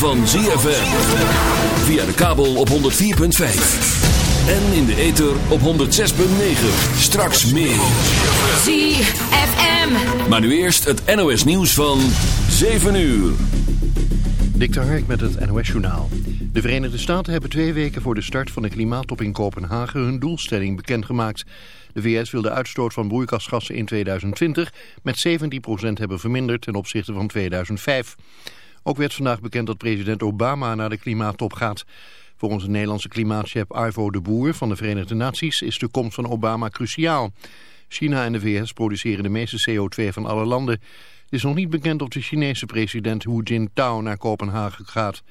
van ZFM. Via de kabel op 104.5. En in de ether op 106.9. Straks meer. ZFM. Maar nu eerst het NOS nieuws van 7 uur. Dik Hark met het NOS-journaal. De Verenigde Staten hebben twee weken voor de start van de klimaattop in Kopenhagen hun doelstelling bekendgemaakt. De VS wil de uitstoot van broeikasgassen in 2020 met 17% hebben verminderd ten opzichte van 2005. Ook werd vandaag bekend dat president Obama naar de klimaattop gaat. Volgens de Nederlandse klimaatchef Ivo de Boer van de Verenigde Naties is de komst van Obama cruciaal. China en de VS produceren de meeste CO2 van alle landen. Het is nog niet bekend of de Chinese president Hu Jintao naar Kopenhagen gaat.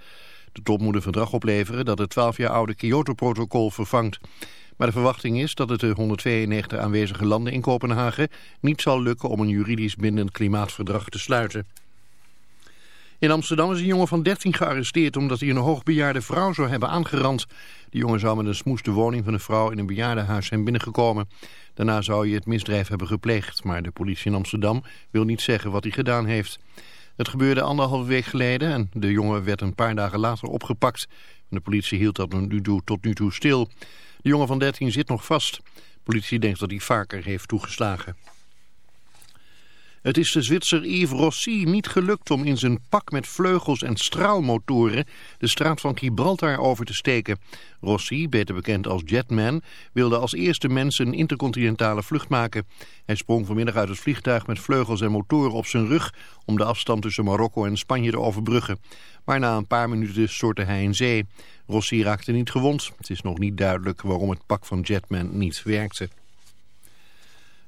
De top moet een verdrag opleveren dat het 12 jaar oude Kyoto-protocol vervangt. Maar de verwachting is dat het de 192 aanwezige landen in Kopenhagen niet zal lukken om een juridisch bindend klimaatverdrag te sluiten. In Amsterdam is een jongen van 13 gearresteerd omdat hij een hoogbejaarde vrouw zou hebben aangerand. De jongen zou met een smoes de woning van de vrouw in een bejaardenhuis zijn binnengekomen. Daarna zou hij het misdrijf hebben gepleegd, maar de politie in Amsterdam wil niet zeggen wat hij gedaan heeft. Het gebeurde anderhalve week geleden en de jongen werd een paar dagen later opgepakt. De politie hield dat tot nu toe stil. De jongen van 13 zit nog vast. De politie denkt dat hij vaker heeft toegeslagen. Het is de Zwitser Yves Rossi niet gelukt om in zijn pak met vleugels en straalmotoren de straat van Gibraltar over te steken. Rossi, beter bekend als Jetman, wilde als eerste mens een intercontinentale vlucht maken. Hij sprong vanmiddag uit het vliegtuig met vleugels en motoren op zijn rug om de afstand tussen Marokko en Spanje te overbruggen. Maar na een paar minuten stortte hij in zee. Rossi raakte niet gewond. Het is nog niet duidelijk waarom het pak van Jetman niet werkte.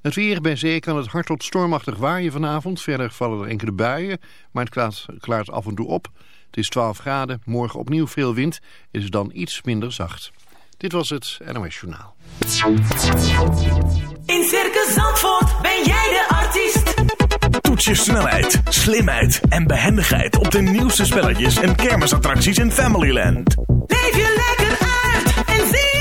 Het weer bij zee kan het hard tot stormachtig waaien vanavond. Verder vallen er enkele buien, maar het klaart, klaart af en toe op. Het is 12 graden, morgen opnieuw veel wind. Het is dan iets minder zacht. Dit was het NOS Journaal. In Circus Zandvoort ben jij de artiest. Toets je snelheid, slimheid en behendigheid op de nieuwste spelletjes en kermisattracties in Familyland. Leef je lekker uit en zie het zelf.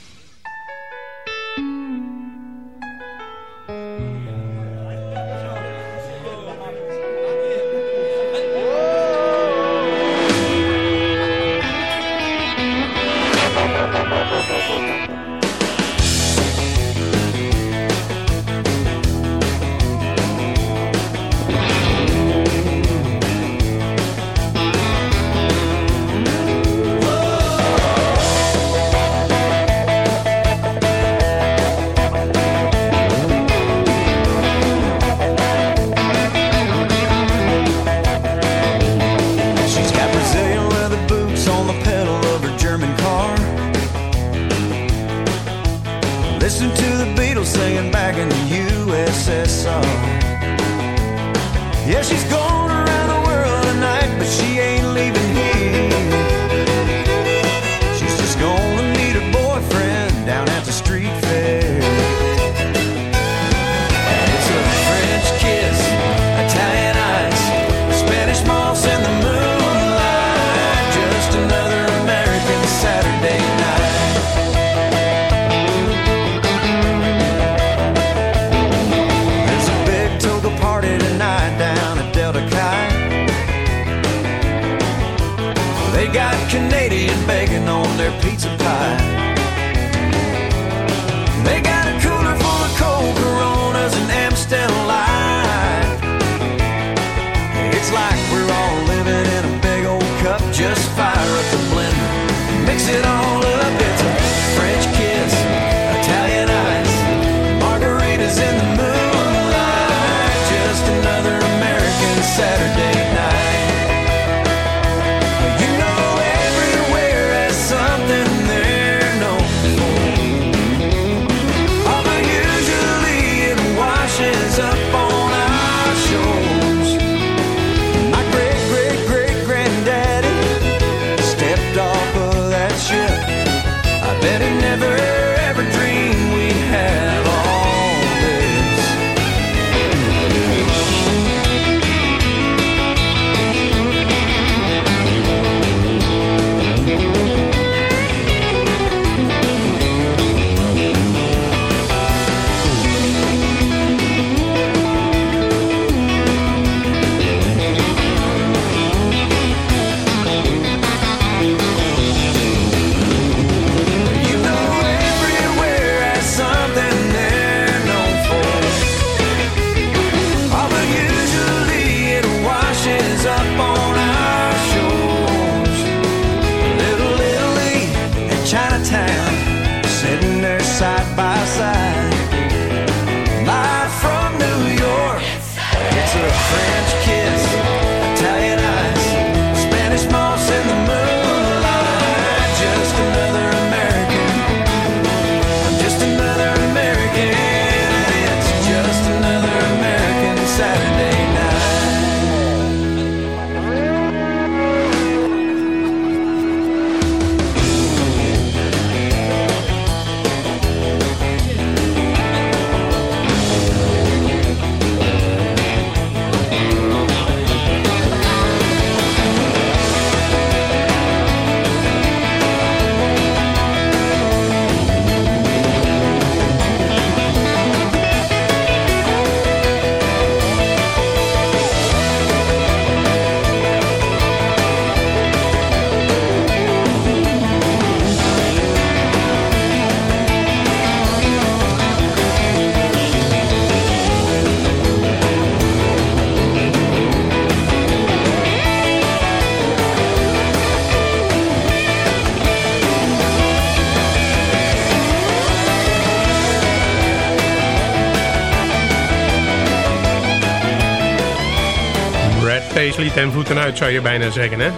Ten voeten uit zou je bijna zeggen, hè?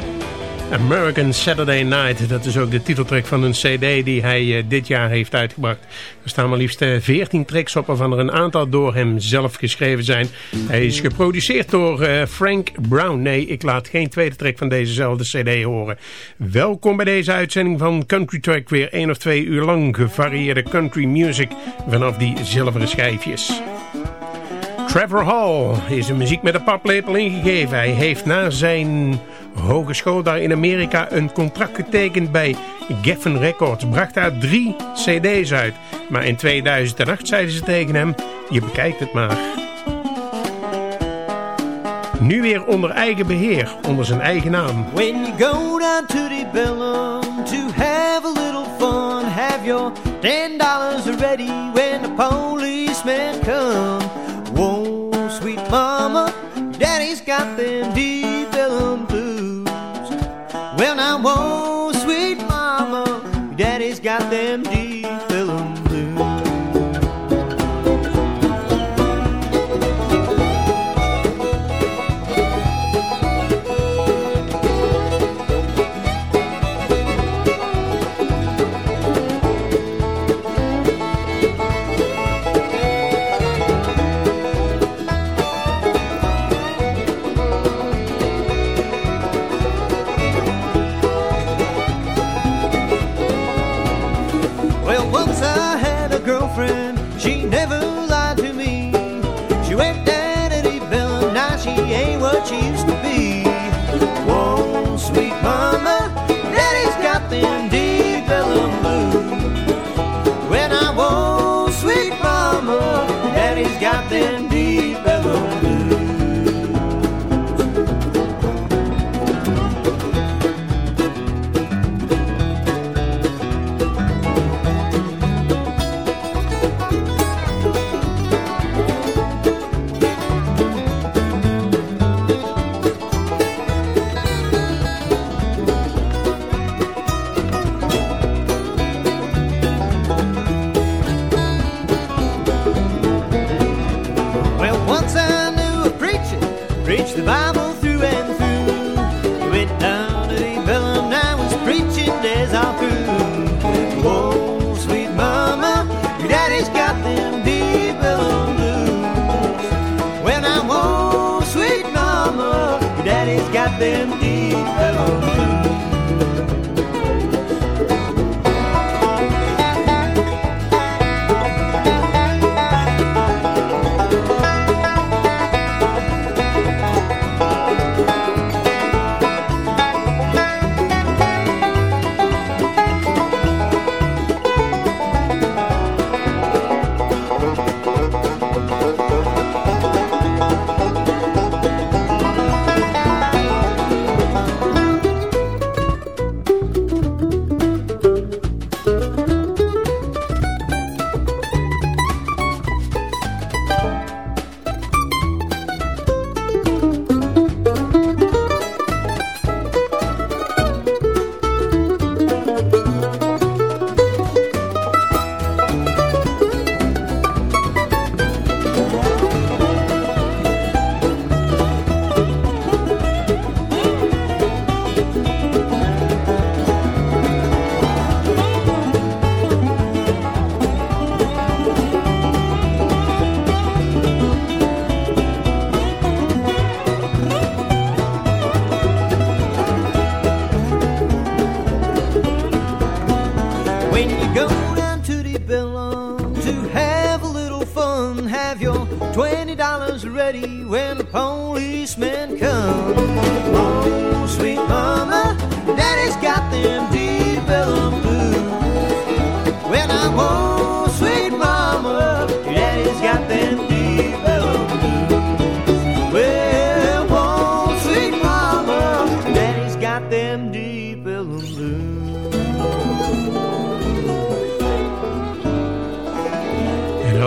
American Saturday Night, dat is ook de titeltrack van een cd die hij eh, dit jaar heeft uitgebracht. Er staan maar liefst eh, 14 tracks op waarvan er een aantal door hem zelf geschreven zijn. Hij is geproduceerd door eh, Frank Brown. Nee, ik laat geen tweede track van dezezelfde cd horen. Welkom bij deze uitzending van Country Track, weer één of twee uur lang gevarieerde country music vanaf die zilveren schijfjes. Trevor Hall is een muziek met een paplepel ingegeven. Hij heeft na zijn hogeschool daar in Amerika een contract getekend bij Geffen Records. Bracht daar drie cd's uit. Maar in 2008 zeiden ze tegen hem, je bekijkt het maar. Nu weer onder eigen beheer, onder zijn eigen naam. When you go down to the bellum to have a little fun, have your ten dollars ready when the policemen come. Mama, daddy's got them deep sweet mama, your daddy's got them Deep Ellum blues. When I'm sweet mama, your daddy's got them deep blues.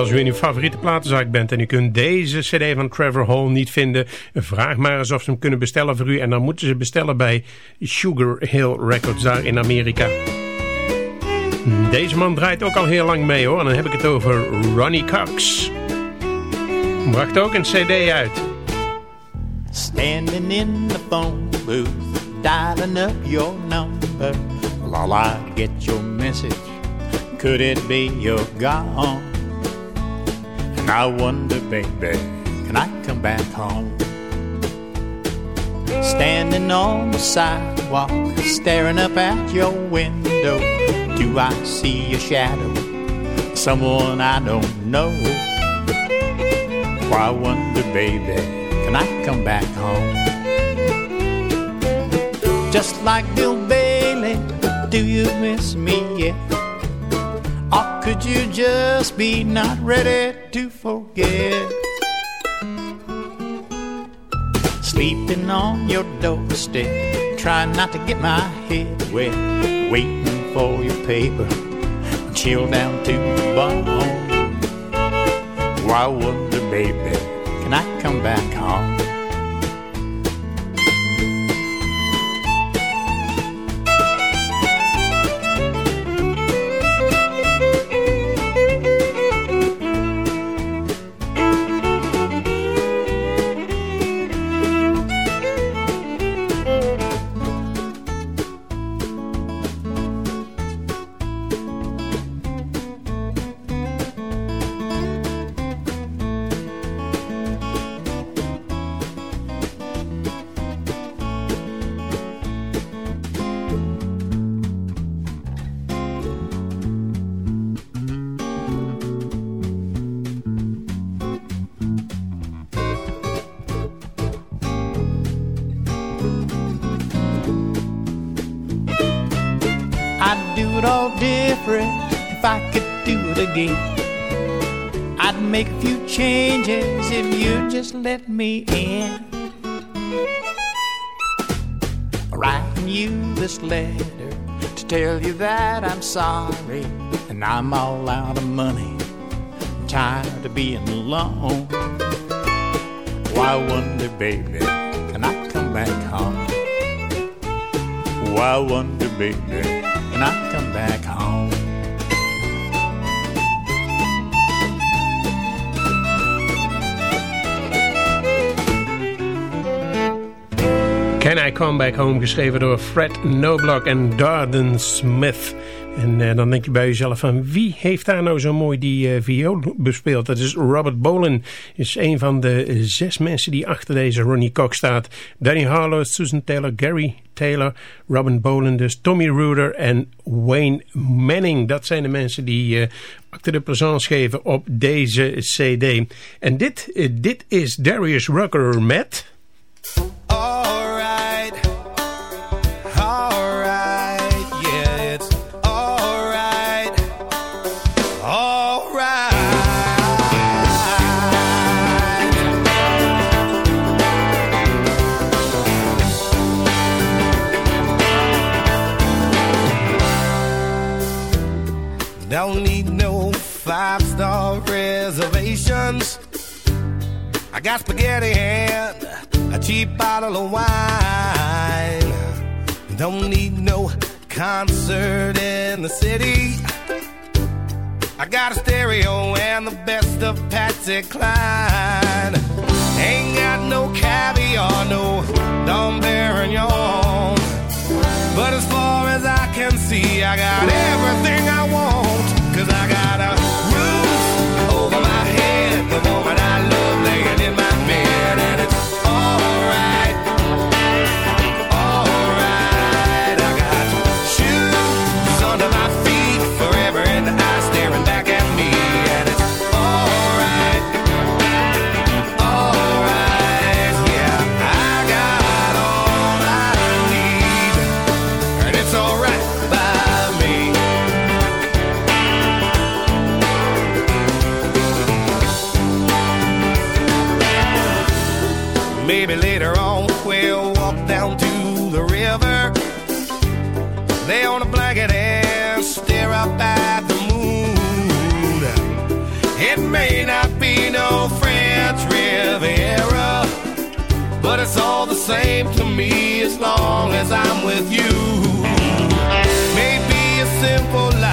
Als u in uw favoriete platenzaak bent en u kunt deze cd van Trevor Hall niet vinden, vraag maar eens of ze hem kunnen bestellen voor u. En dan moeten ze bestellen bij Sugar Hill Records daar in Amerika. Deze man draait ook al heel lang mee hoor. En dan heb ik het over Ronnie Cox. Bracht ook een cd uit. Standing in the phone booth, dialing up your number. All I get your message. Could it be you're gone? I wonder, baby, can I come back home? Standing on the sidewalk, staring up at your window. Do I see a shadow? Someone I don't know. Why I wonder, baby, can I come back home? Just like Bill Bailey, do you miss me yet? Or could you just be not ready to forget? Sleeping on your doorstep, trying not to get my head wet, waiting for your paper, chill down to the bone. Why wonder, baby, can I come back home? Different if I could do it again. I'd make a few changes if you'd just let me in. Writing you this letter to tell you that I'm sorry and I'm all out of money. I'm tired of being alone. Why wonder, baby, can I come back home? Why wonder, baby, can I come back Can I Come Back Home, geschreven door Fred Noblock en Darden Smith. En uh, dan denk je bij jezelf van wie heeft daar nou zo mooi die uh, viool bespeeld? Dat is Robert Bolen. Is een van de zes mensen die achter deze Ronnie Cox staat. Danny Harlow, Susan Taylor, Gary Taylor, Robin Bolen dus, Tommy Ruder en Wayne Manning. Dat zijn de mensen die uh, acte de présence geven op deze cd. En dit, dit is Darius Rucker met... Don't need no five star reservations. I got spaghetti and a cheap bottle of wine. Don't need no concert in the city. I got a stereo and the best of Patsy Cline. Ain't got no caviar, no Dom Perignon. But as far as I can see, I got everything I want. Cause I got a roof over my head, the woman I love laying in same to me as long as I'm with you. Maybe a simple life,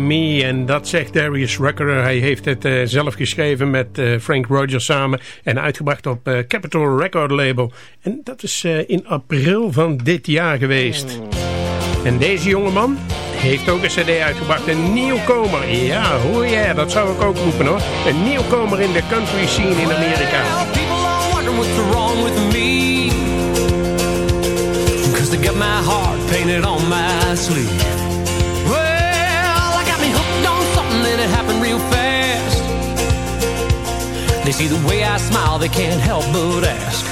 En dat zegt Darius Rucker. Hij heeft het uh, zelf geschreven met uh, Frank Rogers samen. En uitgebracht op uh, Capitol Record Label. En dat is in april van dit jaar geweest. En deze jongeman heeft ook een cd uitgebracht. Een nieuwkomer. Ja, hoor jij? Dat zou ik ook roepen hoor. Een nieuwkomer in de country scene in Amerika. Well, my heart painted on my sleeve. See the way I smile, they can't help but ask.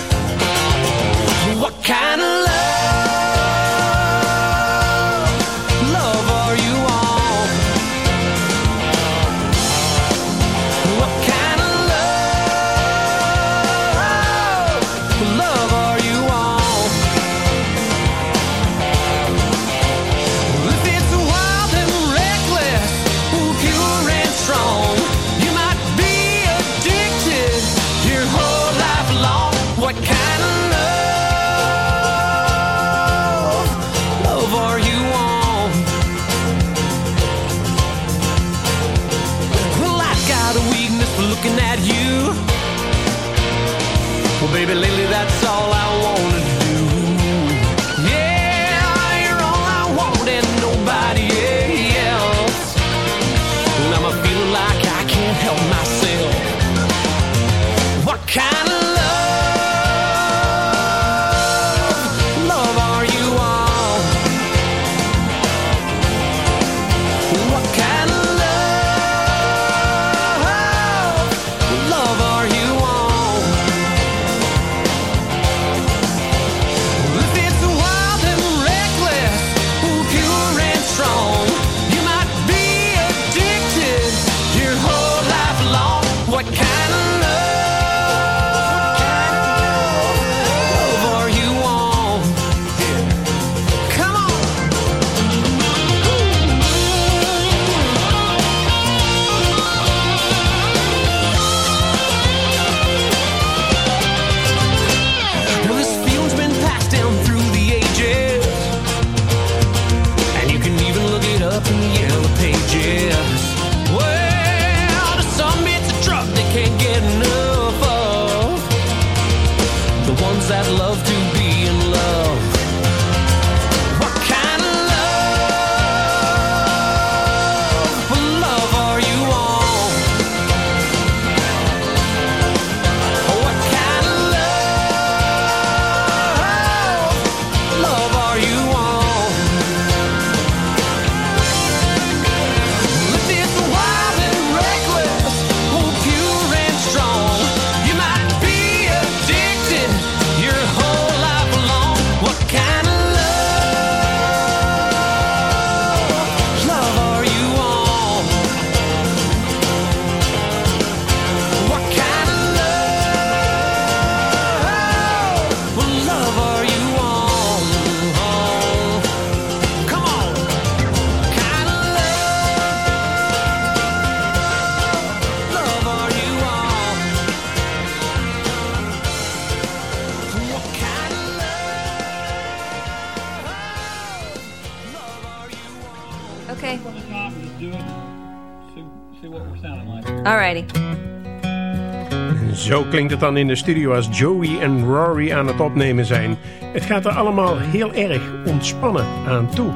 Klinkt het dan in de studio als Joey en Rory aan het opnemen zijn. Het gaat er allemaal heel erg ontspannen aan toe.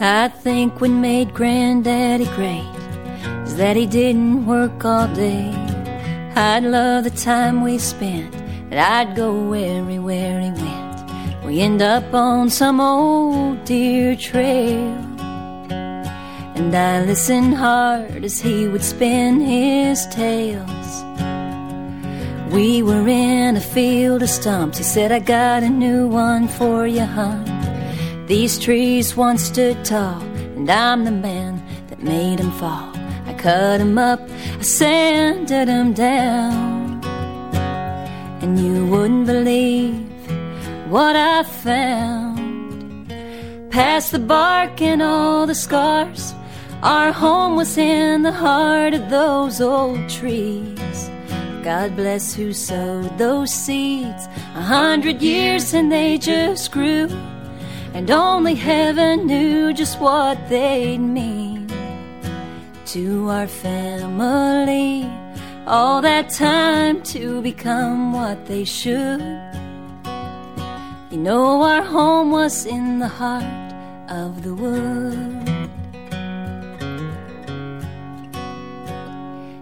I think what made Granddaddy great is that he didn't work all day. I'd love the time we spent, and I'd go everywhere he went. We end up on some old deer trail. And I listened hard as he would spin his tales. We were in a field of stumps. He said, I got a new one for you, hon. These trees once stood tall, and I'm the man that made them fall. I cut cut 'em up, I sanded sanded 'em down. And you wouldn't believe what I found. Past the bark and all the scars, our home was in the heart of those old trees. God bless who sowed those seeds a hundred years and they just grew. And only heaven knew just what they'd mean to our family. All that time to become what they should. You know, our home was in the heart of the wood.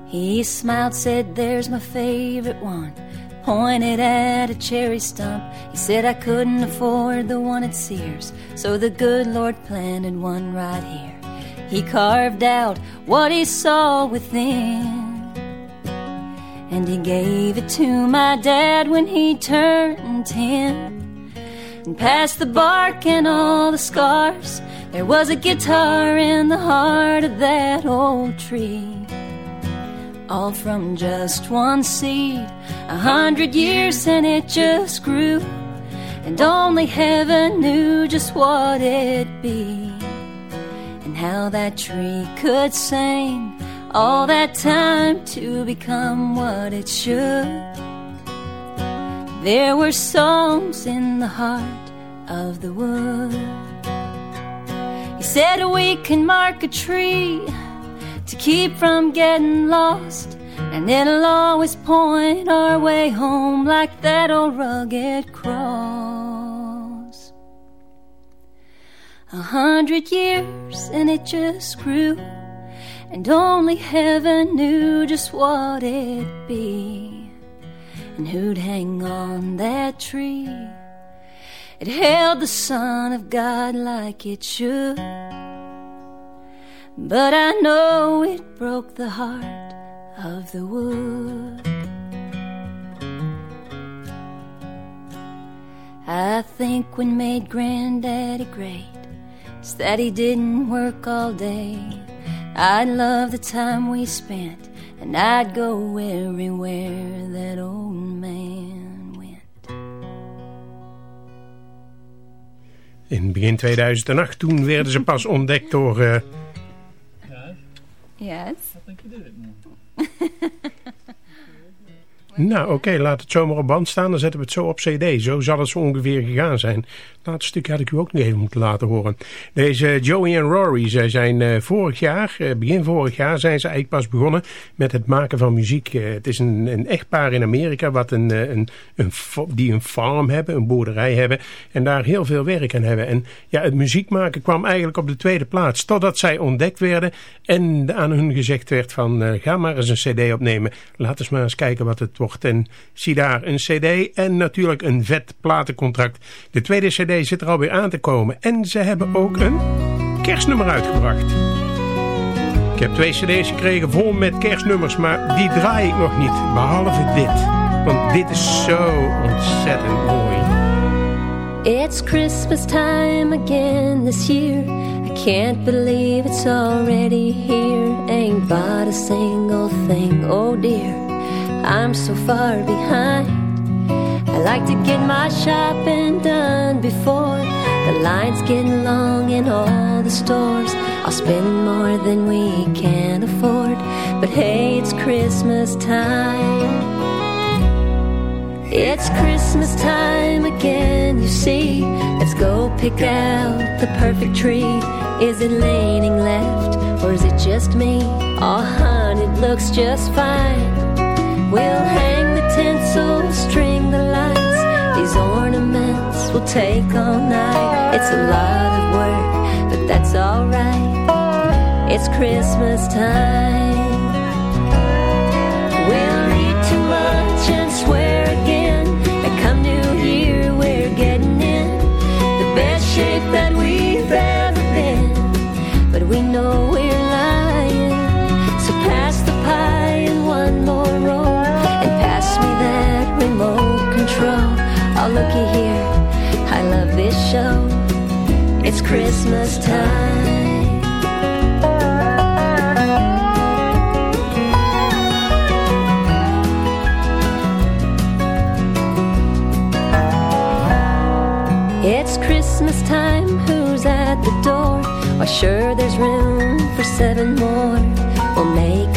He smiled, said, There's my favorite one. Pointed at a cherry stump. He said, I couldn't afford the one at Sears, so the good Lord planted one right here. He carved out what he saw within. And he gave it to my dad when he turned ten. And past the bark and all the scars, there was a guitar in the heart of that old tree all from just one seed. A hundred years and it just grew, and only heaven knew just what it'd be, and how that tree could sing all that time to become what it should. There were songs in the heart of the wood. He said we can mark a tree to keep from getting lost. And it'll always point our way home like that old rugged cross. A hundred years and it just grew, and only heaven knew just what it'd be, and who'd hang on that tree. It held the Son of God like it should. But I know it broke the heart of the wood. I think what made Granddaddy great is that he didn't work all day. I'd love the time we spent, and I'd go everywhere that old man went. In begin 2008, toen werden ze pas ontdekt door... Uh... Yes. I think you did it. Nou, oké, laat het zomaar op band staan. Dan zetten we het zo op cd. Zo zal het zo ongeveer gegaan zijn. Laatste stukje had ik u ook nog even moeten laten horen. Deze Joey en Rory, zij zijn uh, vorig jaar, uh, begin vorig jaar, zijn ze eigenlijk pas begonnen met het maken van muziek. Uh, het is een, een echtpaar in Amerika wat een, een, een, die een farm hebben, een boerderij hebben. En daar heel veel werk aan hebben. En ja, het muziek maken kwam eigenlijk op de tweede plaats. Totdat zij ontdekt werden en aan hun gezegd werd van ga maar eens een cd opnemen. Laat eens maar eens kijken wat het wordt. En zie daar een cd en natuurlijk een vet platencontract. De tweede cd zit er alweer aan te komen. En ze hebben ook een kerstnummer uitgebracht. Ik heb twee cd's gekregen vol met kerstnummers, maar die draai ik nog niet. Behalve dit. Want dit is zo ontzettend mooi. It's Christmas time again this year. I can't believe it's already here. Ain't bought a single thing, oh dear. I'm so far behind. I like to get my shopping done before the lines get long in all the stores. I'll spend more than we can afford, but hey, it's Christmas time. It's Christmas time again, you see. Let's go pick out the perfect tree. Is it leaning left or is it just me? Oh, hun, it looks just fine. We'll hang the tinsel, string the lights. These ornaments will take all night. It's a lot of work, but that's alright. It's Christmas time. We'll eat too much and swear again. And come New Year, we're getting in the best shape that this show. It's Christmas time. It's Christmas time, who's at the door? Why, sure, there's room for seven more. We'll make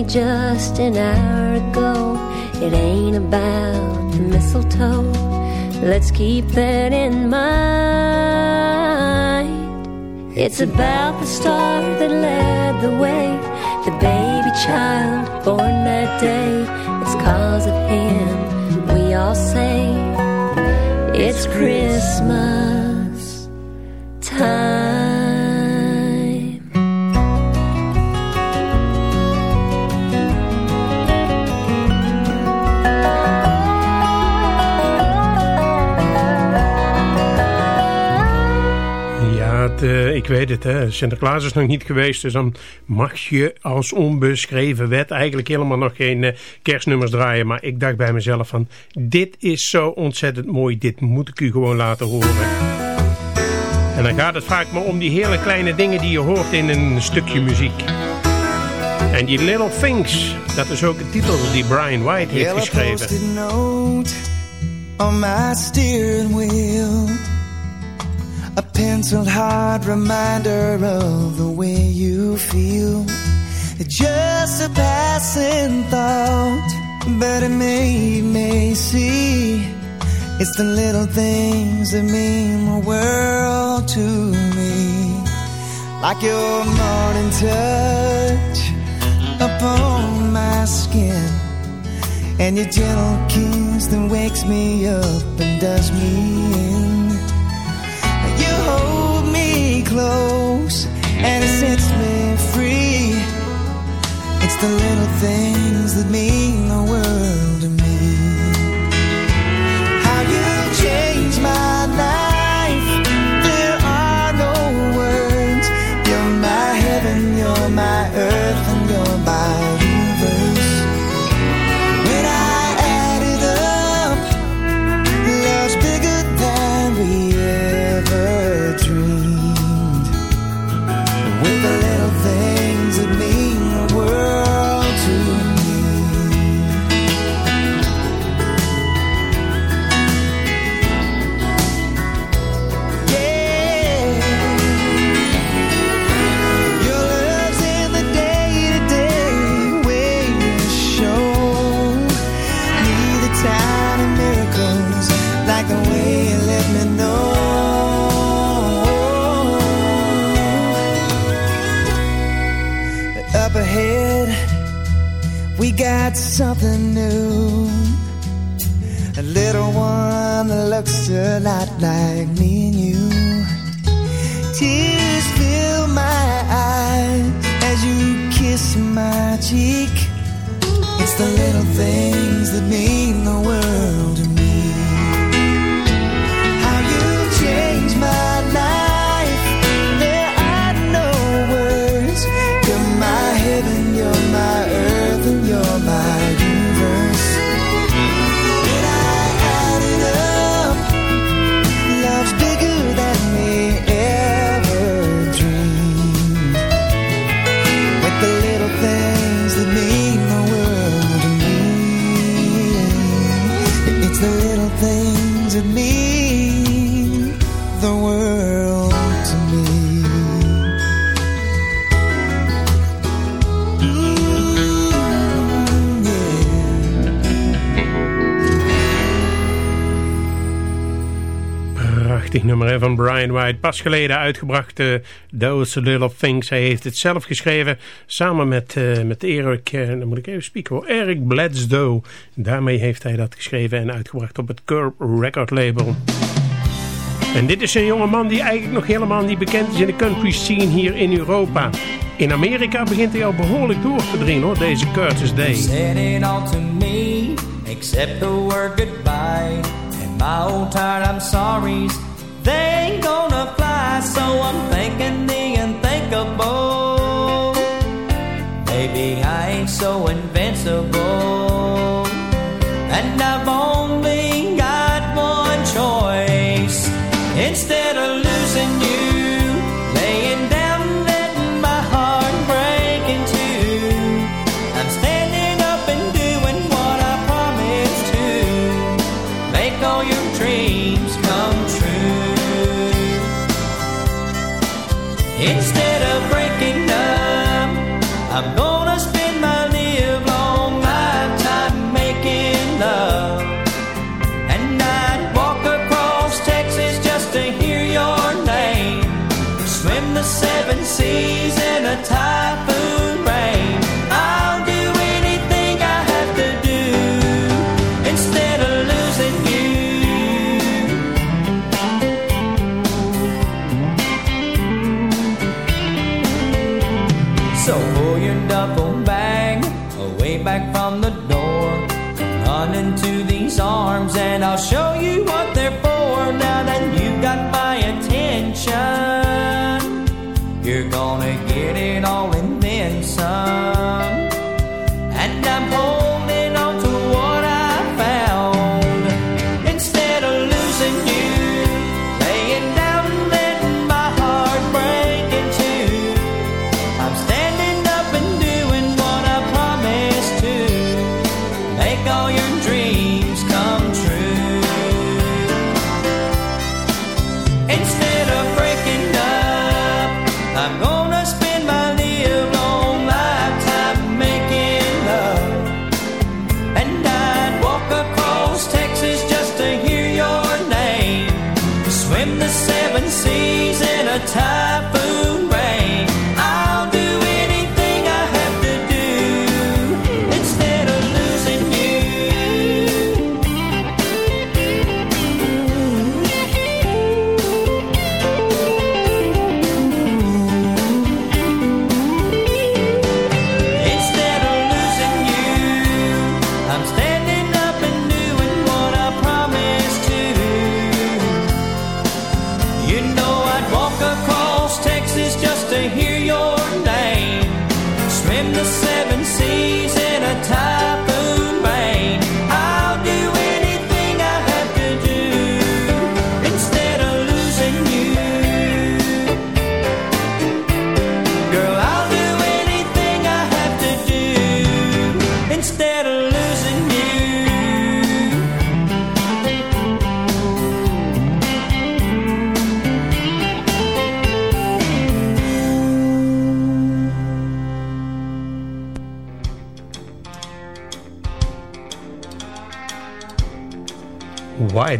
me just an hour ago. It ain't about the mistletoe. Let's keep that in mind. It's about the star that led the way, the baby child born that day. It's cause of him we all say it's Christmas Uh, ik weet het, hè, Sinterklaas is nog niet geweest. Dus dan mag je als onbeschreven wet eigenlijk helemaal nog geen uh, kerstnummers draaien. Maar ik dacht bij mezelf van, dit is zo ontzettend mooi. Dit moet ik u gewoon laten horen. En dan gaat het vaak maar om die hele kleine dingen die je hoort in een stukje muziek. En die Little Things, dat is ook een titel die Brian White heeft geschreven. A penciled hard reminder of the way you feel. Just a passing thought But it made me see. It's the little things that mean the world to me. Like your morning touch upon my skin. And your gentle kiss that wakes me up and does me in. Close and it sets me free. It's the little things that mean the world to me. How you change my life. There are no words. You're my heaven, you're my earth, and you're my we got something new. A little one that looks a lot like me and you. Tears fill my eyes as you kiss my cheek. It's the little things that mean the world to me. Prachtig nummer hè, van Brian White. Pas geleden uitgebracht uh, Those Little Things. Hij heeft het zelf geschreven samen met, uh, met Eric, uh, dan moet ik even spieken hoor, Eric Bledsoe. Daarmee heeft hij dat geschreven en uitgebracht op het Curb Record label. En dit is een jonge man die eigenlijk nog helemaal niet bekend is in de country scene hier in Europa. In Amerika begint hij al behoorlijk door te dringen hoor, deze Curtis Day. It all to me, except the word goodbye. And my old tired I'm sorry's, they ain't gonna fly. So I'm thinking the unthinkable. Baby, I ain't so invincible. And I've only got one choice. Instead of losing you,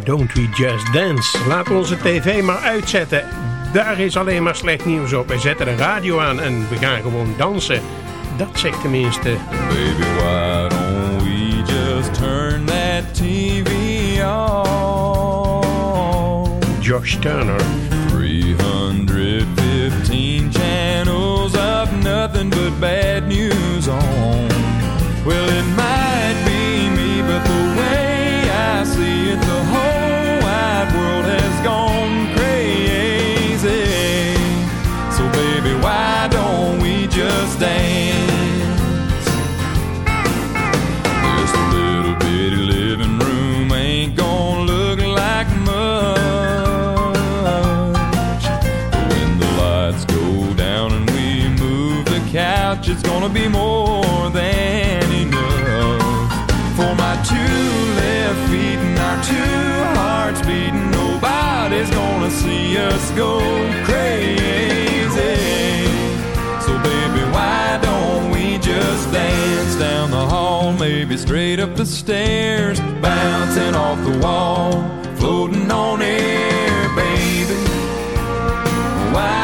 don't we just dance? Laat onze tv maar uitzetten. Daar is alleen maar slecht nieuws op. We zetten de radio aan en we gaan gewoon dansen. Dat zegt tenminste. Baby, why don't we just turn that TV on? Josh Turner. It's gonna be more than enough. For my two left feet and our two hearts beating, nobody's gonna see us go crazy. So baby, why don't we just dance down the hall, maybe straight up the stairs, bouncing off the wall, floating on air, baby. Why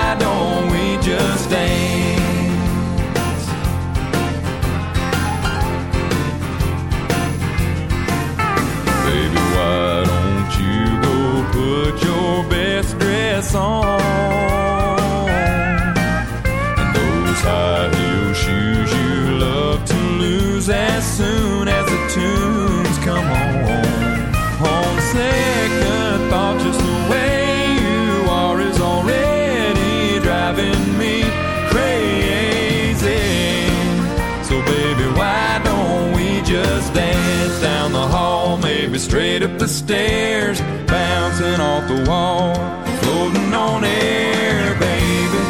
on? And those high heel shoes you love to lose as soon as the tunes come on. On second thought, just the way you are is already driving me crazy. So baby, why don't we just dance down the hall, maybe straight up the stairs, bouncing off the wall, floating on air, baby.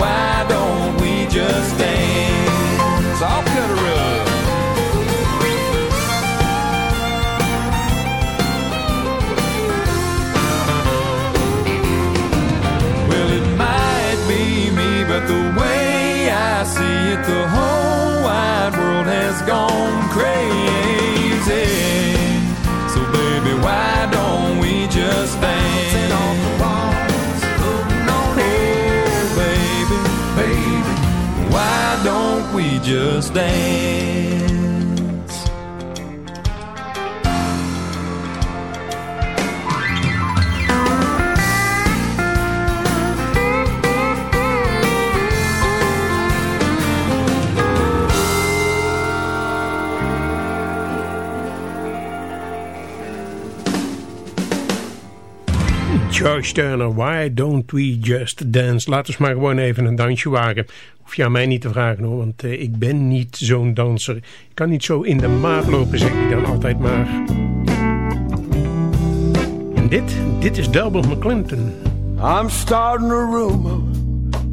Why don't we just dance? I'll cut her up. Well, it might be me, but the way I see it, the whole wide world has gone just dance. Josh Turner, why don't we just dance? Laten we maar gewoon even een dansje wagen. Hoef je mij niet te vragen hoor, want uh, ik ben niet zo'n danser. Ik kan niet zo in de maat lopen, zeg ik dan altijd maar. En dit, dit is Delbert McClinton. I'm starting a rumor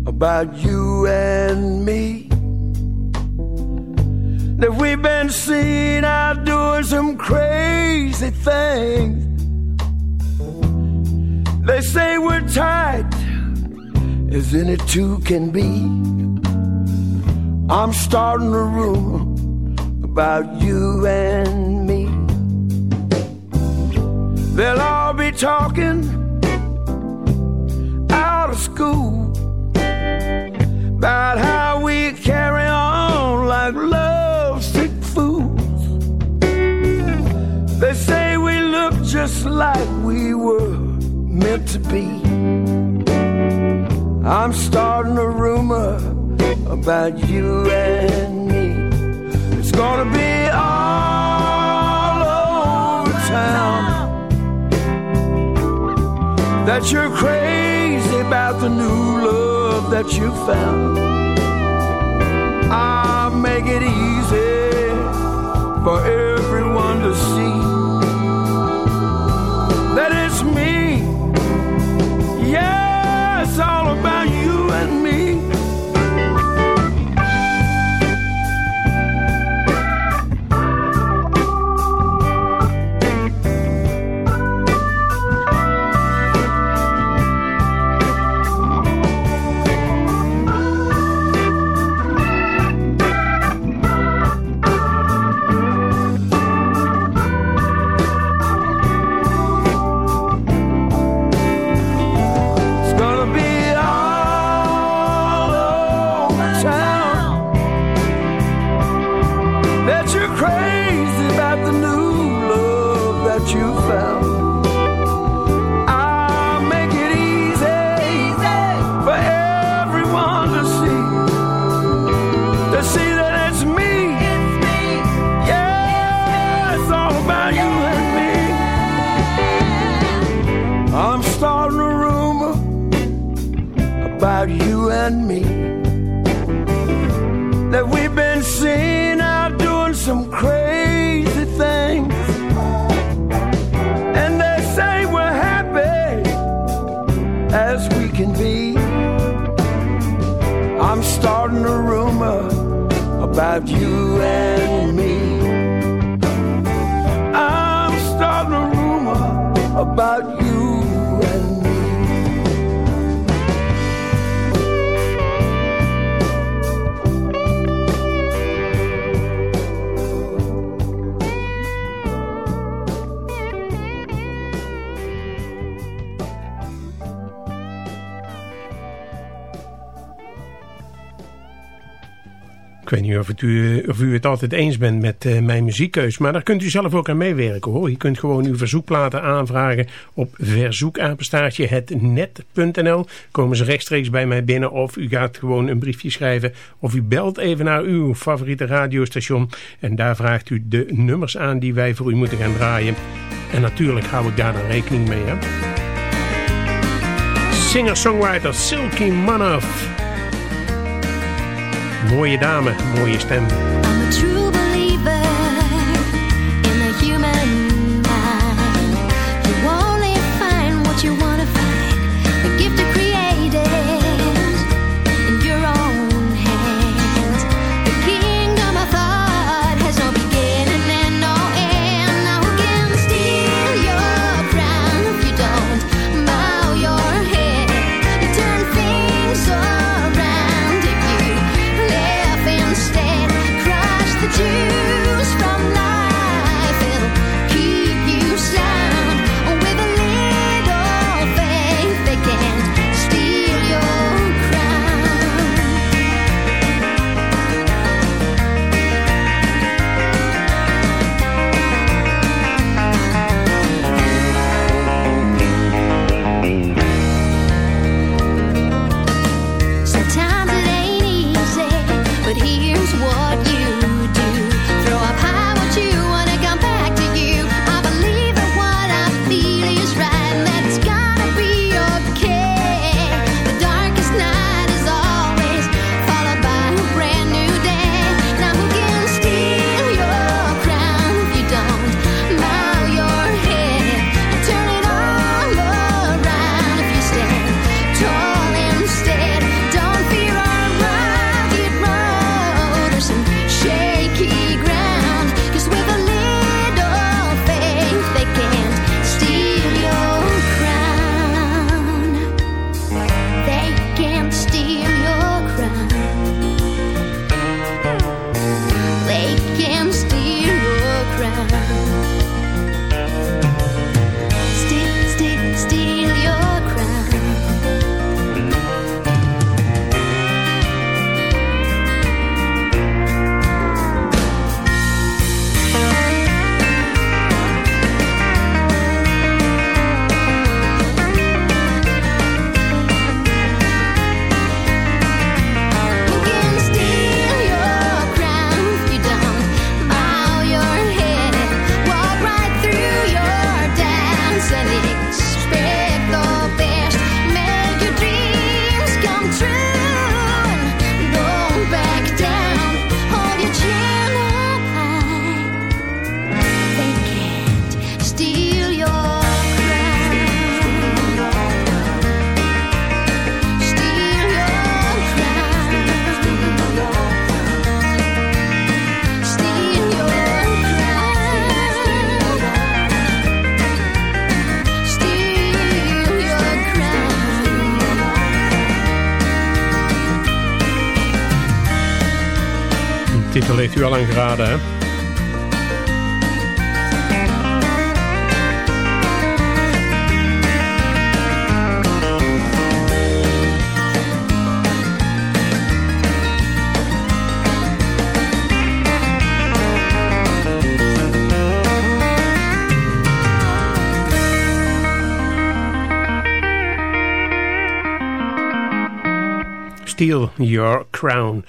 about you and me. That we've been seen out doing some crazy things. They say we're tight as any two can be. I'm starting a rumor about you and me. They'll all be talking out of school about how we carry on like lovesick fools. They say we look just like we were meant to be. I'm starting a rumor about you and me. It's gonna be all over town that you're crazy about the new love that you found. I'll make it easy for everyone of, u, of u het altijd eens bent met uh, mijn muziekkeus. Maar daar kunt u zelf ook aan meewerken hoor. Je kunt gewoon uw verzoekplaten aanvragen op verzoekapenstaartje hetnet.nl. Komen ze rechtstreeks bij mij binnen. Of u gaat gewoon een briefje schrijven. Of u belt even naar uw favoriete radiostation. En daar vraagt u de nummers aan die wij voor u moeten gaan draaien. En natuurlijk hou ik daar dan rekening mee. Hè? Singer-songwriter Silky Manoff. Mooie dame, mooie stem. Aan geraden, hè? Steal Your Crown.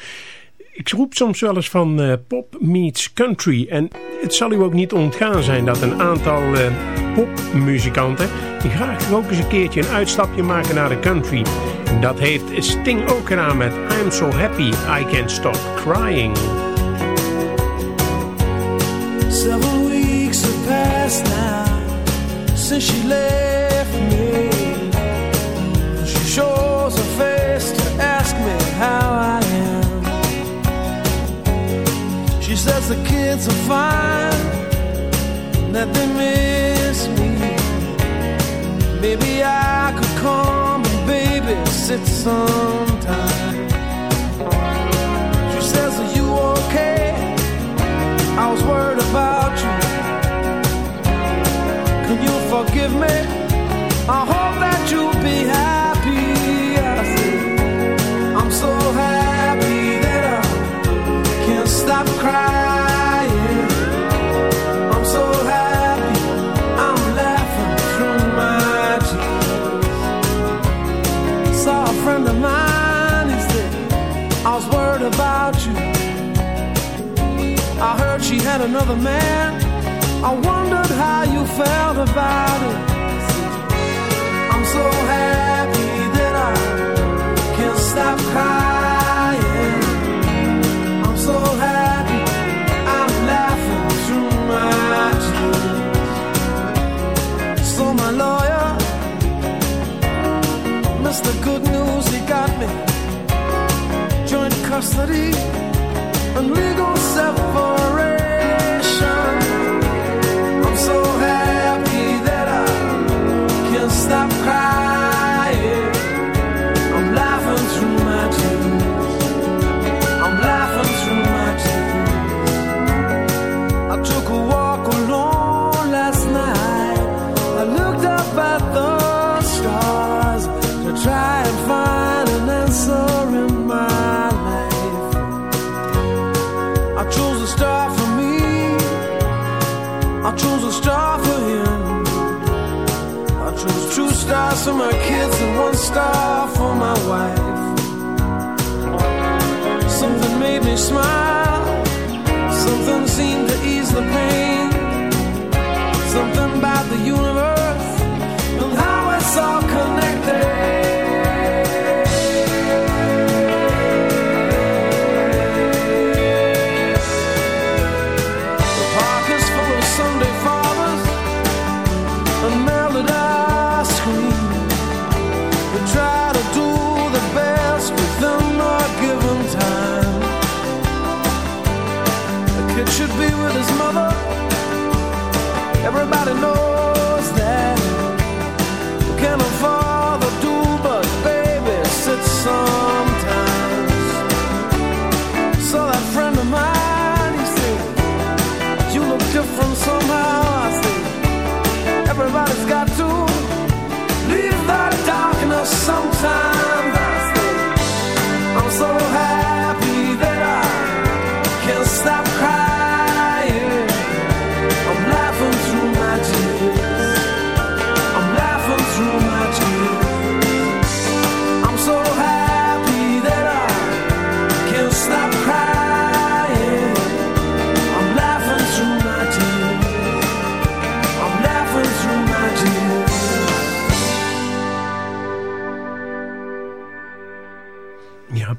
Ik roep soms wel eens van uh, pop meets country. En het zal u ook niet ontgaan zijn dat een aantal uh, popmuzikanten... die graag ook eens een keertje een uitstapje maken naar de country. Dat heeft Sting ook gedaan met I'm So Happy I Can't Stop Crying. Several weeks have passed now Since she left me She shows her face to ask me how I says the kids are fine, that they miss me. Maybe I could come and babysit sometime. She says, Are you okay? I was worried about you. Can you forgive me? I hope that you'll be happy. I said, I'm so another man. I wondered how you felt about it. Mr. Good News, he got me joint custody and legal separation. For my wife. Something made me smile. Something seemed to ease the pain. Something about the universe and how it's all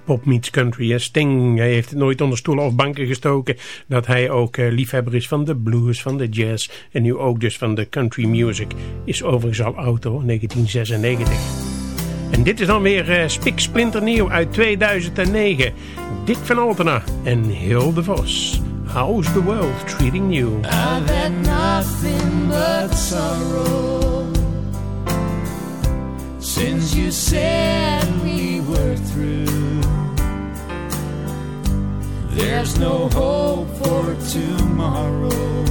pop meets country. Hè. Sting hij heeft het nooit onder stoelen of banken gestoken. Dat hij ook eh, liefhebber is van de blues, van de jazz. En nu ook dus van de country music. Is overigens al hoor, 1996. En dit is dan weer eh, Spik Splinter Nieuw uit 2009. Dick van Altena en Hilde Vos. How's the world treating you? I've had nothing but sorrow since you said we were through. There's no hope for tomorrow.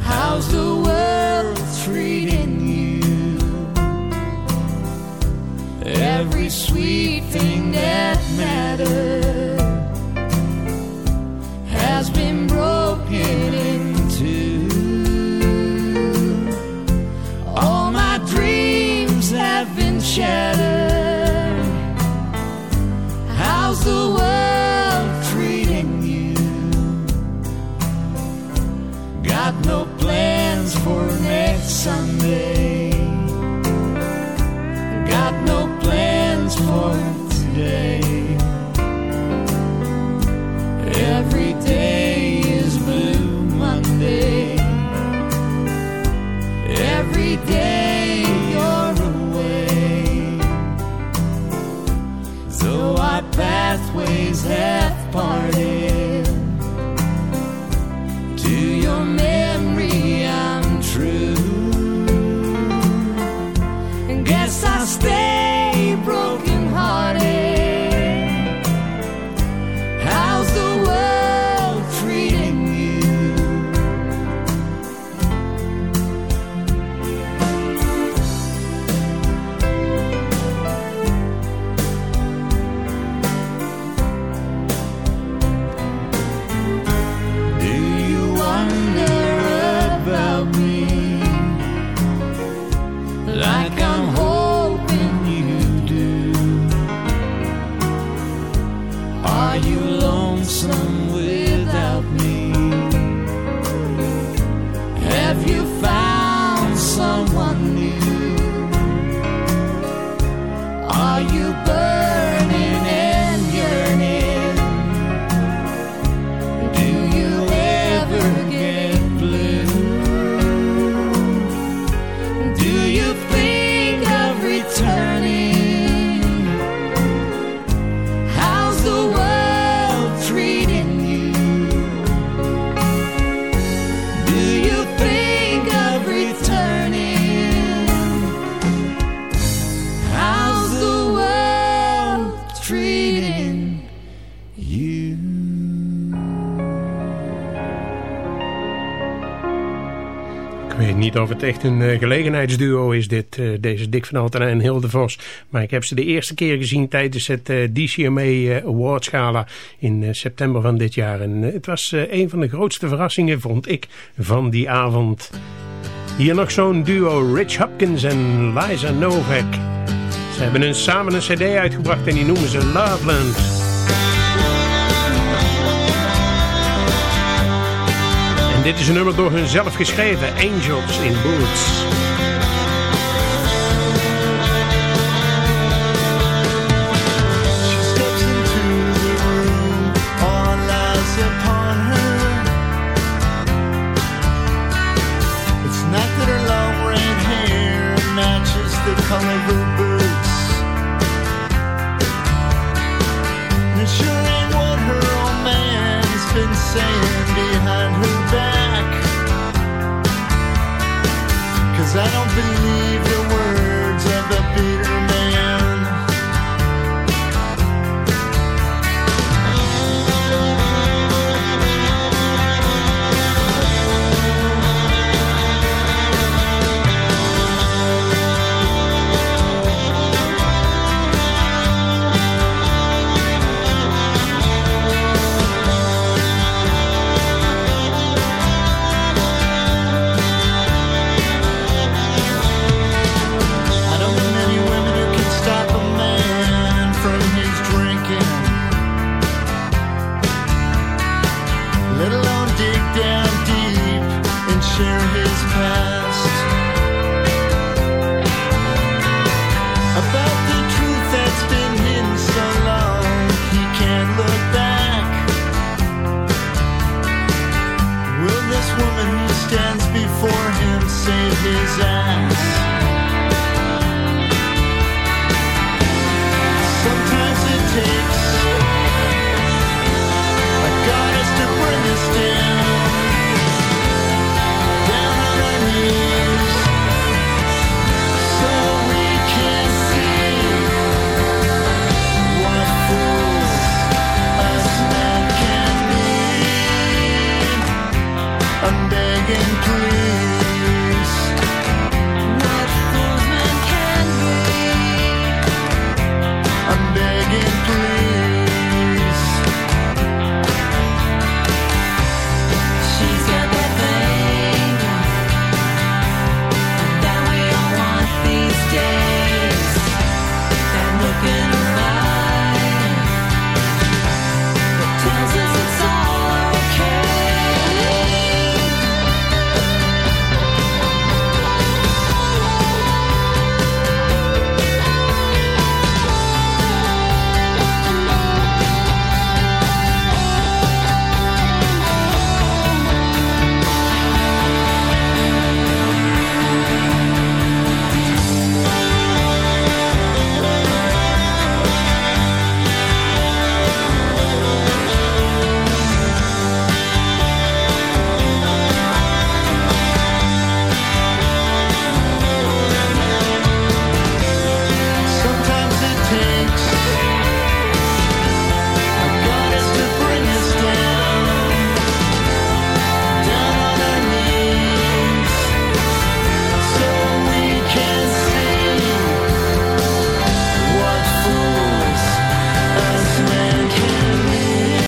How's the world treating you? Every sweet thing that mattered has been broken in two. All my dreams have been shattered. Plans for next Sunday. Got no plans for today. Every day is Blue Monday. Every day of het echt een eh, gelegenheidsduo is, dit, eh, deze Dick van Altena en Hilde Vos. Maar ik heb ze de eerste keer gezien tijdens het eh, DCMA Awards Gala in september van dit jaar. En het was een van de grootste verrassingen, vond ik, van die avond. Hier nog zo'n duo, Rich Hopkins en Liza Novak. Ze hebben een, samen een cd uitgebracht en die noemen ze Loveland. Dit is een nummer door hun zelf geschreven, Angels in Boots.